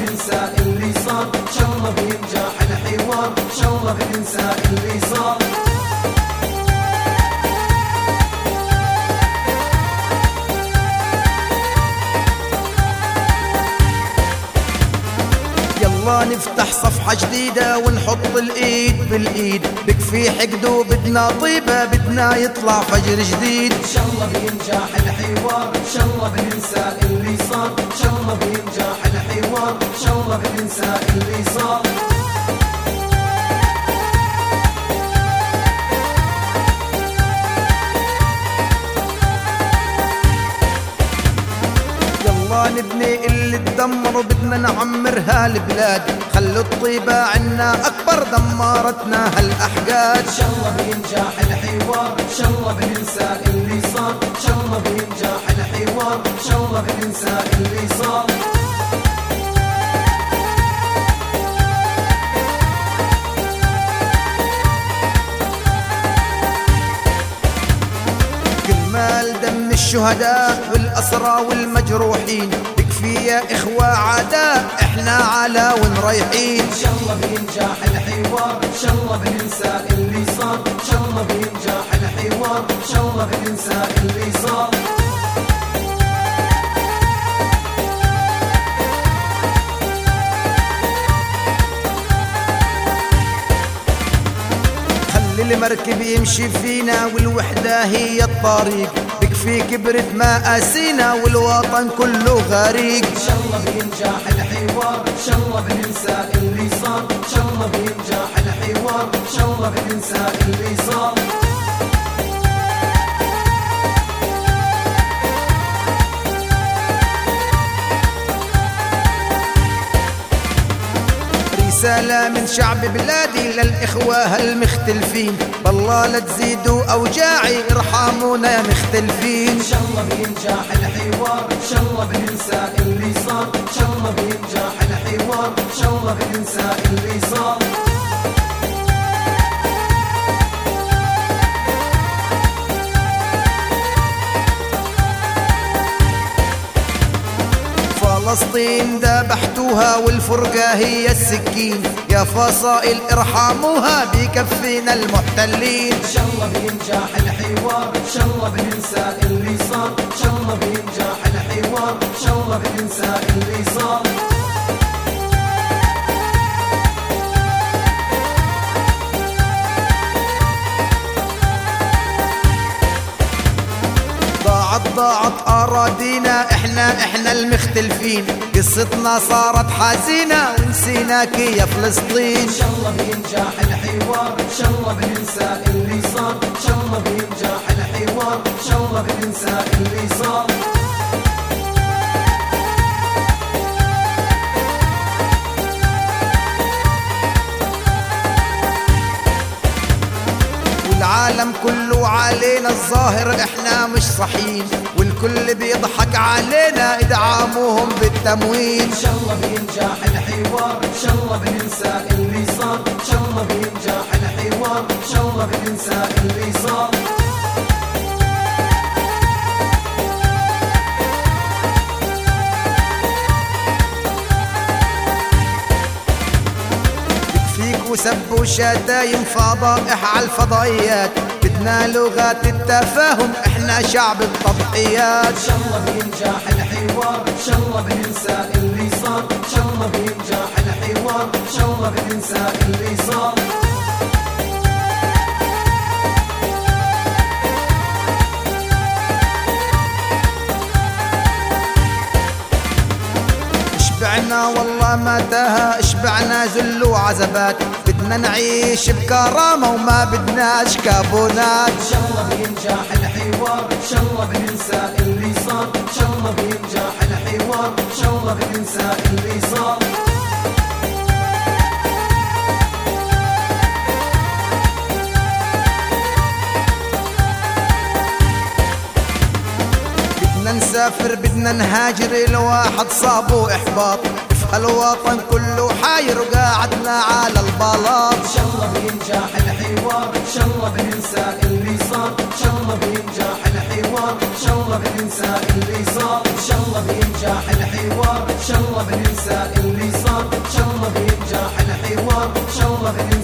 بننسى اللي صار إن شاء الله بينجح الحوار إن شاء الله بننسى اللي صار. يلا نفتح صفحة جديدة ونحط الإيد بالإيد. بكفي حقد وبدنا طيبة بدنا يطلع فجر جديد. إن شاء الله بينجح الحوار إن شاء الله بننسى اللي صار. إن شاء الله بينجح الحوار. إن شاء الله بننسى اللي صار. يلا نبني اللي تدمر بدنا نعمرها البلاد. خلوا الطيبة عنا أكبر دمرتنا هالأحقاد إن شاء الله بينجح الحوار. إن شاء الله بننسى اللي صار دم الشهداء والأسرى والمجروحين بكفي يا إخوة عداء إحنا على ونريحين ان شاء الله بينجح الحوار. ان شاء الله بننسى اللي صار ان شاء الله بينجح الحوار ان شاء الله بننسى اللي صار خلي المركب يمشي فينا والوحدة هي الطريق. بكفي كبرت ما أسينا والوطن كله غريق. إن شاء الله بينجح الحوار إن شاء الله بننسى اللي صار. إن شاء الله بينجح الحوار إن شاء الله بننسى اللي صار. رسالة من شعب بلادي للإخوة المختلفين بالله لا تزيدوا أوجاعي ارحمونا يا مختلفين. إن شاء الله بينجح الحوار إن شاء الله بننسى اللي صار. إن شاء الله بينجح الحوار إن شاء الله بننسى اللي صار. فلسطين ذبحتوها والفرقة هي السكين. يا فصائل ارحموها بكفينا المحتلين. إن شاء الله بينجح الحوار إن شاء الله بننسى اللي صار. إن شاء الله بينجح الحوار إن شاء الله بننسى اللي صار. إحنا المختلفين. قصتنا صارت حزينة ونسيناك يا فلسطين. إن شاء الله بينجح الحوار إن شاء الله بننسى اللي صار. إن شاء الله بينجح الحوار إن شاء الله بننسى اللي صار. والعالم كله علينا الظاهر إحنا مش صحيين. والكل بيضحك علينا ادعامهم بالتموين. إن شاء الله بينجح الحوار إن شاء الله بننسى اللي صار إن شاء الله بينجح الحوار إن شاء الله بننسى اللي صار وسب وشتايم فضائح على الفضائيات. بدنا لغات التفاهم إحنا شعب التضحيات إن شاء الله بينجح الحوار إن شاء الله بننسى اللي صار إن شاء الله بينجح الحوار إن شاء الله بننسى اللي صار إشبعنا والله ما تاها إشبعنا ذل وعذبات بدنا نعيش بكرامة وما بدناش كابونات. إن شاء الله بينجح الحوار إن شاء الله بننسى اللي صار. إن شاء الله بينجح الحوار إن شاء الله بننسى اللي صار. بدنا نسافر بدنا نهاجر الواحد صابه إحباط. في الوطن كله حاير وقاعدنا على البلاط. إن شاء الله بينجح الحوار إن شاء الله بننسى اللي صار. إن شاء الله بينجح الحوار إن شاء الله بننسى اللي صار. إن شاء الله بينجح الحوار إن شاء الله بننسى اللي صار. إن شاء الله بينجح الحوار إن شاء الله بننسى